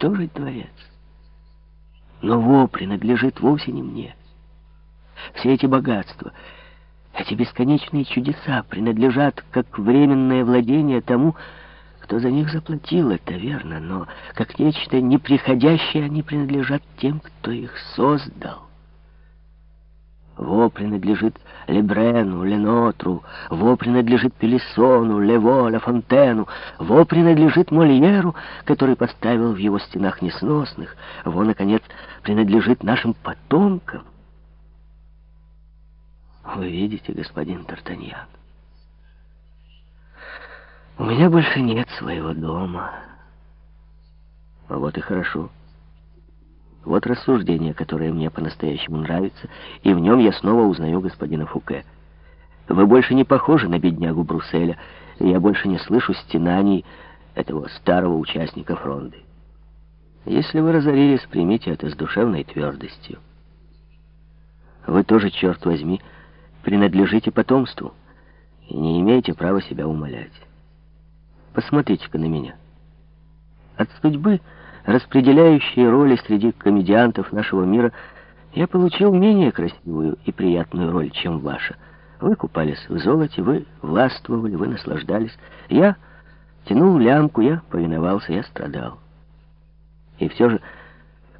уничтожить дворец. Но во принадлежит вовсе не мне. Все эти богатства, эти бесконечные чудеса принадлежат как временное владение тому, кто за них заплатил, это верно, но как нечто неприходящее они принадлежат тем, кто их создал. Во принадлежит Лебрену, Ленотру, Во принадлежит Пелесону, Лево, Ла Фонтену, Во принадлежит Мольеру, который поставил в его стенах несносных, Во, наконец, принадлежит нашим потомкам. Вы видите, господин Тартаньян, у меня больше нет своего дома. Вот и хорошо. Вот рассуждение, которое мне по-настоящему нравится, и в нем я снова узнаю господина Фуке. Вы больше не похожи на беднягу Брусселя, я больше не слышу стенаний этого старого участника фронды. Если вы разорились, примите это с душевной твердостью. Вы тоже, черт возьми, принадлежите потомству и не имеете права себя умолять. Посмотрите-ка на меня. От судьбы распределяющие роли среди комедиантов нашего мира, я получил менее красивую и приятную роль, чем ваша. Вы купались в золоте, вы властвовали, вы наслаждались. Я тянул лямку, я повиновался, я страдал. И все же,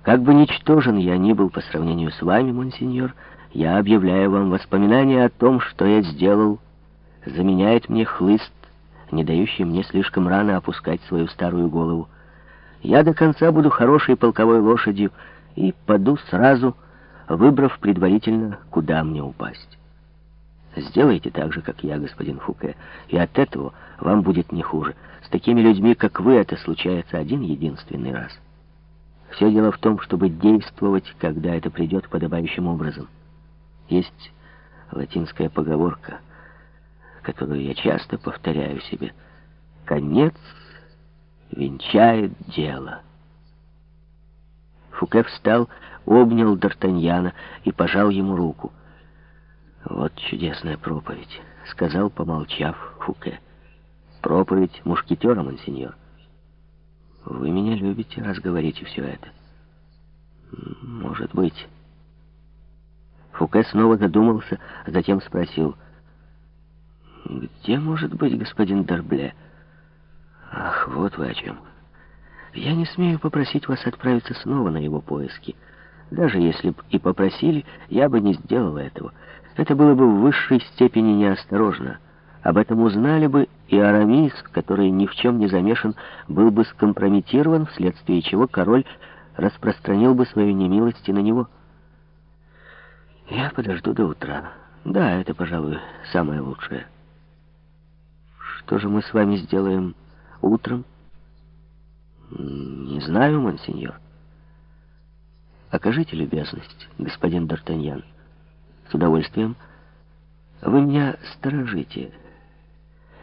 как бы ничтожен я ни был по сравнению с вами, монсеньор, я объявляю вам воспоминания о том, что я сделал, заменяет мне хлыст, не дающий мне слишком рано опускать свою старую голову. Я до конца буду хорошей полковой лошадью и паду сразу, выбрав предварительно, куда мне упасть. Сделайте так же, как я, господин Фуке, и от этого вам будет не хуже. С такими людьми, как вы, это случается один единственный раз. Все дело в том, чтобы действовать, когда это придет подобающим образом. Есть латинская поговорка, которую я часто повторяю себе. «Конец венчает дело. Фуке встал, обнял Д'Артаньяна и пожал ему руку. «Вот чудесная проповедь», — сказал, помолчав Фуке. «Проповедь мушкетера, монсеньор. Вы меня любите, раз говорите все это». «Может быть». Фуке снова задумался, а затем спросил. «Где может быть господин Д'Арбле?» Ах, вот вы о чем. Я не смею попросить вас отправиться снова на его поиски. Даже если бы и попросили, я бы не сделал этого. Это было бы в высшей степени неосторожно. Об этом узнали бы, и Арамис, который ни в чем не замешан, был бы скомпрометирован, вследствие чего король распространил бы свою немилость и на него. Я подожду до утра. Да, это, пожалуй, самое лучшее. Что же мы с вами сделаем Утром? Не знаю, монсеньор. Окажите любезность, господин Д'Артаньян. С удовольствием. Вы меня сторожите.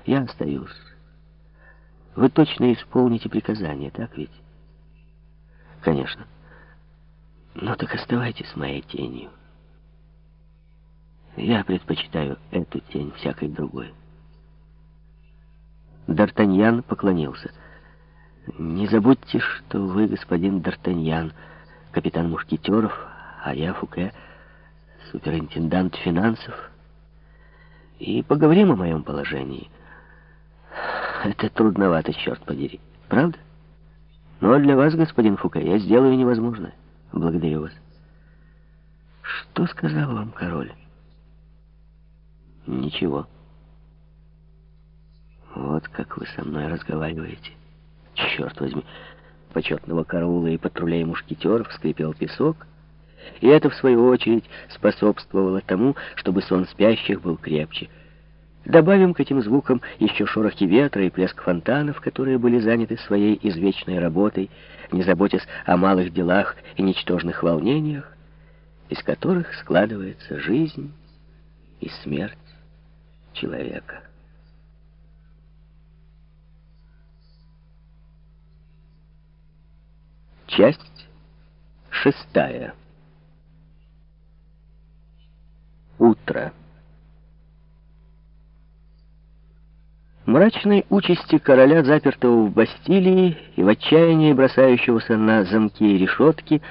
Я остаюсь. Вы точно исполните приказание, так ведь? Конечно. Но так оставайтесь моей тенью. Я предпочитаю эту тень всякой другой. Д'Артаньян поклонился. «Не забудьте, что вы, господин Д'Артаньян, капитан мушкетеров, а я, Фуке, суперинтендант финансов. И поговорим о моем положении. Это трудновато, черт подери. Правда? Но для вас, господин Фуке, я сделаю невозможное. Благодарю вас. Что сказал вам король? Ничего. Вот как вы со мной разговариваете. Черт возьми, почетного караула и патрулей мушкетеров скрипел песок, и это, в свою очередь, способствовало тому, чтобы сон спящих был крепче. Добавим к этим звукам еще шорохи ветра и плеск фонтанов, которые были заняты своей извечной работой, не заботясь о малых делах и ничтожных волнениях, из которых складывается жизнь и смерть человека. Часть шестая. Утро. Мрачной участи короля, запертого в Бастилии и в отчаянии бросающегося на замки и решетки,